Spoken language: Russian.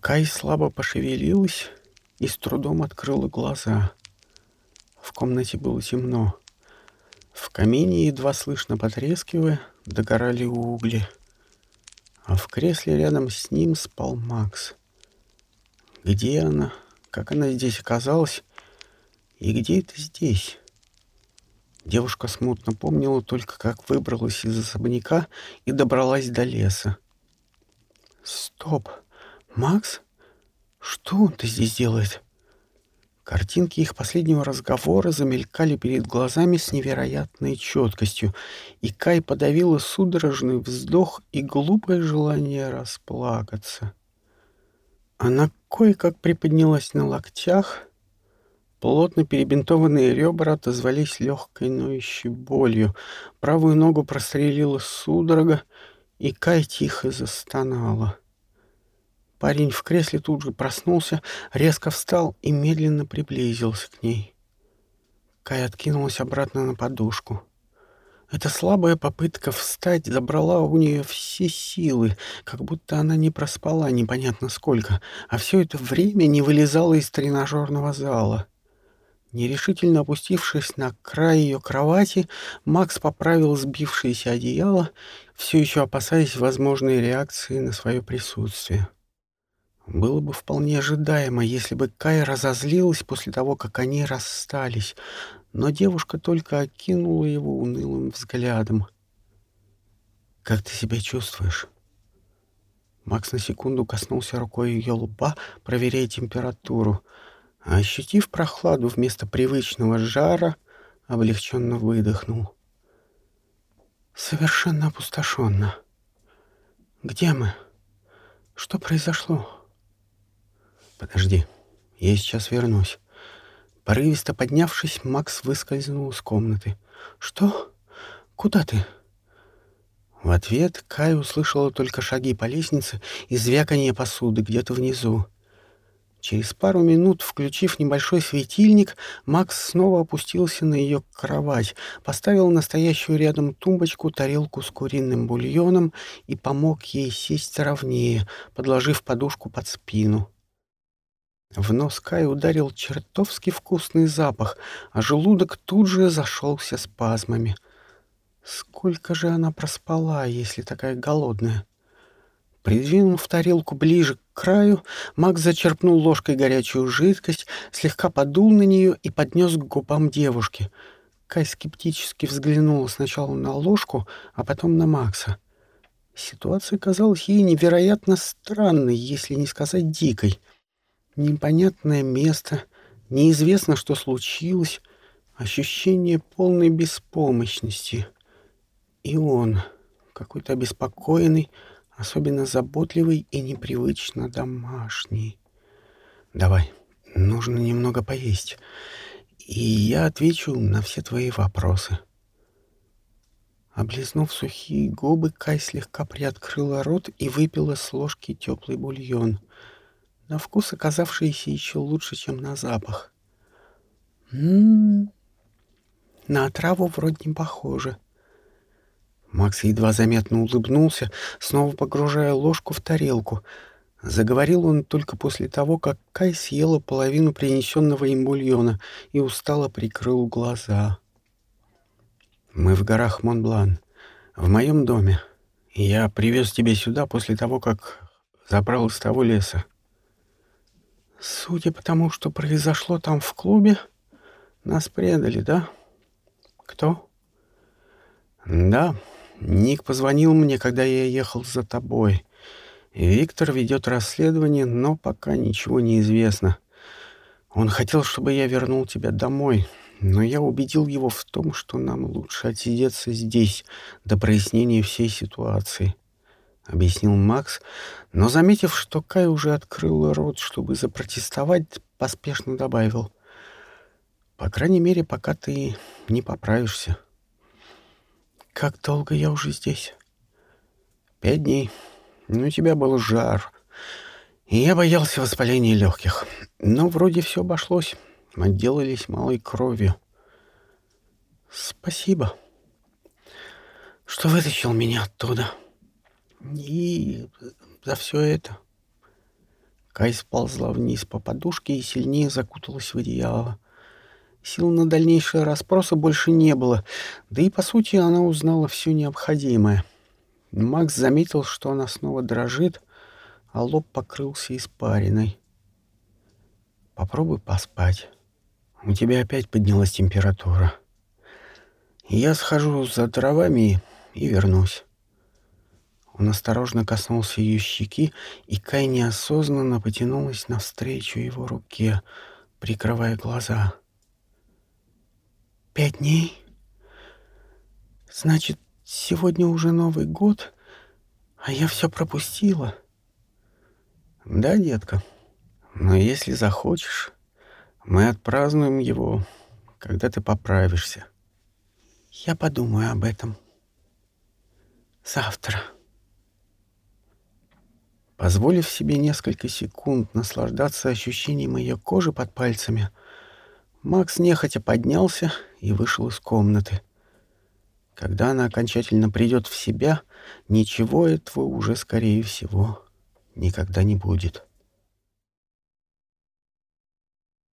Кай слабо пошевелилась и с трудом открыла глаза. В комнате было темно. В камине, едва слышно потрескивая, догорали угли. А в кресле рядом с ним спал Макс. Где она? Как она здесь оказалась? И где это здесь? Девушка смутно помнила только, как выбралась из особняка и добралась до леса. Стоп! Макс? Что он-то здесь делает? Картинки их последнего разговора замелькали перед глазами с невероятной четкостью, и Кай подавила судорожный вздох и глупое желание расплакаться. Она кое-как приподнялась на локтях, Плотно перебинтованные ребра отозвались легкой ноющей болью. Правую ногу прострелила судорога, и Кай тихо застонала. Парень в кресле тут же проснулся, резко встал и медленно приблизился к ней. Кай откинулась обратно на подушку. Эта слабая попытка встать забрала у нее все силы, как будто она не проспала непонятно сколько, а все это время не вылезала из тренажерного зала. Нерешительно опустившись на край ее кровати, Макс поправил сбившееся одеяло, все еще опасаясь возможной реакции на свое присутствие. Было бы вполне ожидаемо, если бы Кай разозлилась после того, как они расстались, но девушка только окинула его унылым взглядом. «Как ты себя чувствуешь?» Макс на секунду коснулся рукой ее лба, проверяя температуру — ощутив прохладу вместо привычного жара, облегченно выдохнул. Совершенно опустошенно. Где мы? Что произошло? Подожди, я сейчас вернусь. Порывисто поднявшись, Макс выскользнул из комнаты. Что? Куда ты? В ответ Кай услышала только шаги по лестнице и звяканье посуды где-то внизу. Через пару минут, включив небольшой светильник, Макс снова опустился на ее кровать, поставил настоящую рядом тумбочку тарелку с куриным бульоном и помог ей сесть ровнее, подложив подушку под спину. В нос Кай ударил чертовски вкусный запах, а желудок тут же зашелся спазмами. Сколько же она проспала, если такая голодная? Придвинув тарелку ближе к краю, Макс зачерпнул ложкой горячую жидкость, слегка подул на нее и поднес к губам девушки. Кай скептически взглянула сначала на ложку, а потом на Макса. Ситуация казалась ей невероятно странной, если не сказать дикой. Непонятное место, неизвестно, что случилось, ощущение полной беспомощности. И он, какой-то обеспокоенный, особенно заботливый и непривычно домашний. Давай, нужно немного поесть, и я отвечу на все твои вопросы. Облизнув сухие губы, Кай слегка приоткрыла рот и выпила с ложки теплый бульон, на вкус оказавшийся еще лучше, чем на запах. М-м-м, на отраву вроде не похоже — Макс едва заметно улыбнулся, снова погружая ложку в тарелку. Заговорил он только после того, как Кай съела половину принесенного им бульона и устало прикрыл глаза. «Мы в горах Монблан, в моем доме. Я привез тебя сюда после того, как забрал из того леса. Судя по тому, что произошло там в клубе, нас предали, да? Кто? Да, Ник позвонил мне, когда я ехал за тобой. Виктор ведет расследование, но пока ничего не известно. Он хотел, чтобы я вернул тебя домой, но я убедил его в том, что нам лучше отсидеться здесь до прояснения всей ситуации. Объяснил Макс, но, заметив, что Кай уже открыл рот, чтобы запротестовать, поспешно добавил. «По крайней мере, пока ты не поправишься». Как долго я уже здесь? Пять дней. Ну, у тебя был жар. И я боялся воспаления легких. Но вроде все обошлось. Отделались малой кровью. Спасибо, что вытащил меня оттуда. И за все это. Кай сползла вниз по подушке и сильнее закуталась в одеяло. Сил на дальнейшие расспросы больше не было, да и, по сути, она узнала все необходимое. Макс заметил, что она снова дрожит, а лоб покрылся испариной. «Попробуй поспать. У тебя опять поднялась температура. Я схожу за дровами и вернусь». Он осторожно коснулся ее щеки, и Кай неосознанно потянулась навстречу его руке, прикрывая глаза. «Пять дней? Значит, сегодня уже Новый год, а я все пропустила?» «Да, детка, но если захочешь, мы отпразднуем его, когда ты поправишься». «Я подумаю об этом. Завтра». Позволив себе несколько секунд наслаждаться ощущением ее кожи под пальцами, Макс нехотя поднялся и вышел из комнаты. Когда она окончательно придет в себя, ничего этого уже, скорее всего, никогда не будет.